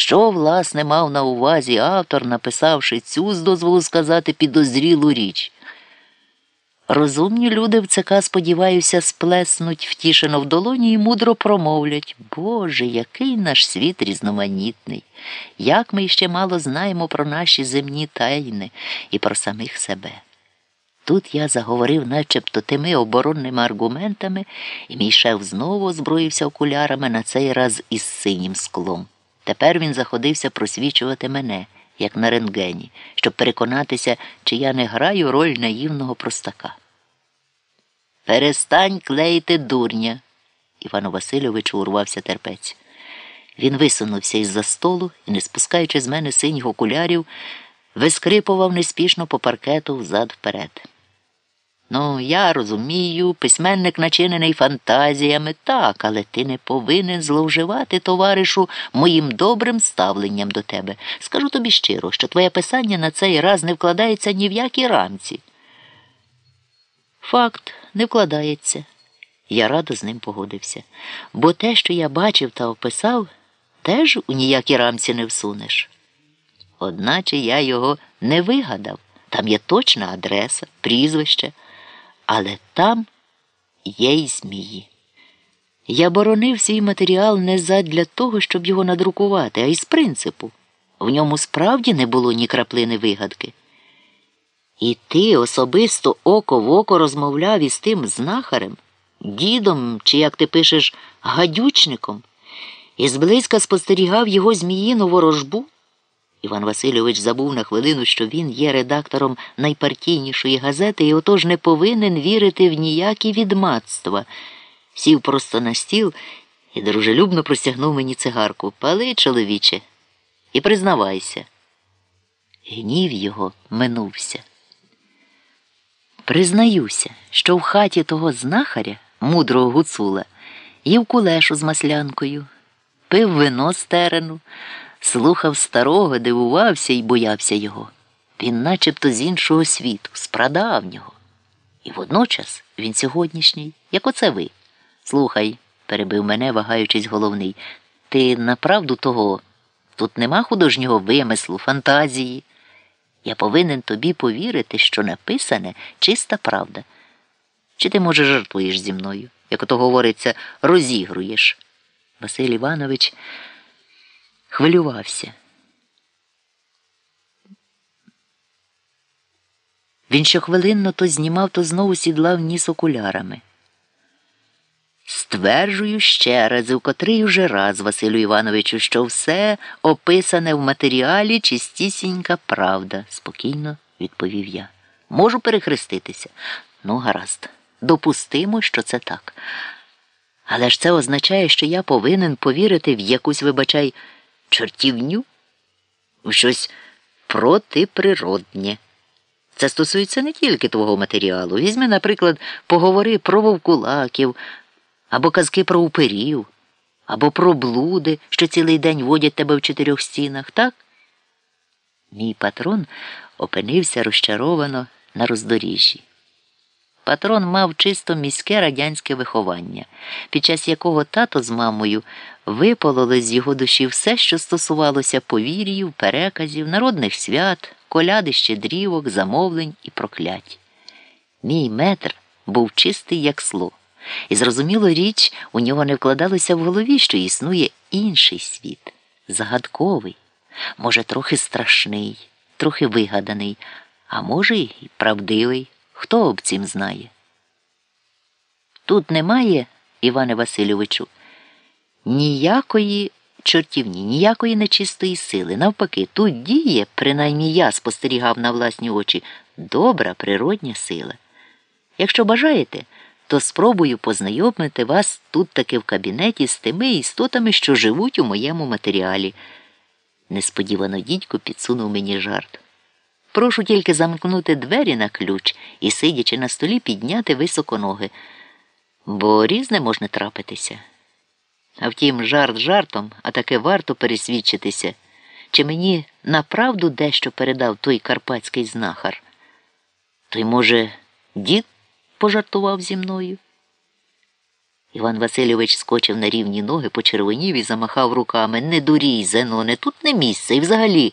Що, власне, мав на увазі автор, написавши цю з дозволу сказати підозрілу річ? Розумні люди в ЦК, сподіваюся, сплеснуть втішено в долоні і мудро промовлять Боже, який наш світ різноманітний, як ми ще мало знаємо про наші земні тайни і про самих себе. Тут я заговорив начебто тими оборонними аргументами, і мій шеф знову озброївся окулярами на цей раз із синім склом. Тепер він заходився просвічувати мене, як на рентгені, щоб переконатися, чи я не граю роль наївного простака. Перестань клеїти дурня. Івану Васильовичу урвався терпець. Він висунувся із за столу і, не спускаючи з мене синіх окулярів, вискрипував неспішно по паркету взад вперед. Ну, я розумію, письменник начинений фантазіями, так, але ти не повинен зловживати, товаришу, моїм добрим ставленням до тебе. Скажу тобі щиро, що твоє писання на цей раз не вкладається ні в якій рамці. Факт не вкладається. Я радо з ним погодився. Бо те, що я бачив та описав, теж у ніякій рамці не всунеш. Одначе я його не вигадав. Там є точна адреса, прізвище, але там є й змії. Я боронив свій матеріал не задля того, щоб його надрукувати, а із принципу. В ньому справді не було ні краплини вигадки. І ти особисто око в око розмовляв із тим знахарем, дідом, чи, як ти пишеш, гадючником, і зблизька спостерігав його зміїну ворожбу. Іван Васильович забув на хвилину, що він є редактором найпартійнішої газети і отож не повинен вірити в ніякі відмацтва. Сів просто на стіл і дружелюбно простягнув мені цигарку. Пали, чоловіче, і признавайся. Гнів його минувся. Признаюся, що в хаті того знахаря, мудрого гуцула, їв кулешу з маслянкою, пив вино з терену, слухав старого, дивувався і боявся його. Він начебто з іншого світу, з прадавнього. І водночас він сьогоднішній, як оце ви. Слухай, перебив мене, вагаючись головний, ти направду того. Тут нема художнього вимислу, фантазії. Я повинен тобі повірити, що написане чиста правда. Чи ти, може, жартуєш зі мною, як ото говориться, розігруєш? Василь Іванович хвилювався. Він щохвилинно то знімав, то знову сідлав ніс окулярами. Стверджую ще раз, у котрий уже раз, Василю Івановичу, що все описане в матеріалі чистісінька правда, спокійно відповів я. Можу перехреститися. Ну, гаразд, допустимо, що це так. Але ж це означає, що я повинен повірити в якусь, вибачай, чортівню, в щось протиприроднє. Це стосується не тільки твого матеріалу. Візьми, наприклад, поговори про вовкулаків або казки про уперів, або про блуди, що цілий день водять тебе в чотирьох стінах, так? Мій патрон опинився розчаровано на роздоріжжі. Патрон мав чисто міське радянське виховання, під час якого тато з мамою випололи з його душі все, що стосувалося повір'їв, переказів, народних свят, коляди щедрівок, замовлень і проклять. Мій метр був чистий, як сло. І зрозуміло річ, у нього не вкладалося в голові, що існує інший світ, загадковий, може, трохи страшний, трохи вигаданий, а може, й правдивий. Хто об цім знає? Тут немає, Іване Васильовичу, ніякої чортівні, ніякої нечистої сили. Навпаки, тут діє, принаймні я спостерігав на власні очі, добра природня сила. Якщо бажаєте, то спробую познайомити вас тут таки в кабінеті з тими істотами, що живуть у моєму матеріалі. Несподівано дідько підсунув мені жарт. Прошу тільки замкнути двері на ключ і, сидячи на столі, підняти високо ноги, бо різне можна трапитися. А втім, жарт жартом, а таки варто пересвідчитися, чи мені направду дещо передав той карпатський знахар. Той, може, дід пожартував зі мною? Іван Васильович скочив на рівні ноги, почервонів і замахав руками. Не дурій, Зеноне, тут не місце. І взагалі,